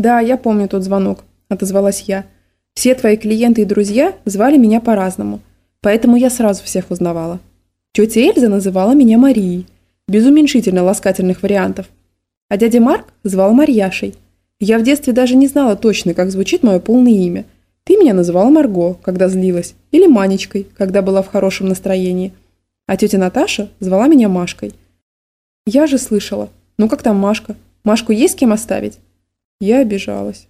«Да, я помню тот звонок», – отозвалась я. «Все твои клиенты и друзья звали меня по-разному, поэтому я сразу всех узнавала. Тетя Эльза называла меня Марией, без уменьшительно-ласкательных вариантов. А дядя Марк звал Марьяшей. Я в детстве даже не знала точно, как звучит мое полное имя. Ты меня называла Марго, когда злилась, или Манечкой, когда была в хорошем настроении. А тетя Наташа звала меня Машкой. Я же слышала. Ну как там Машка? Машку есть кем оставить? Я обижалась.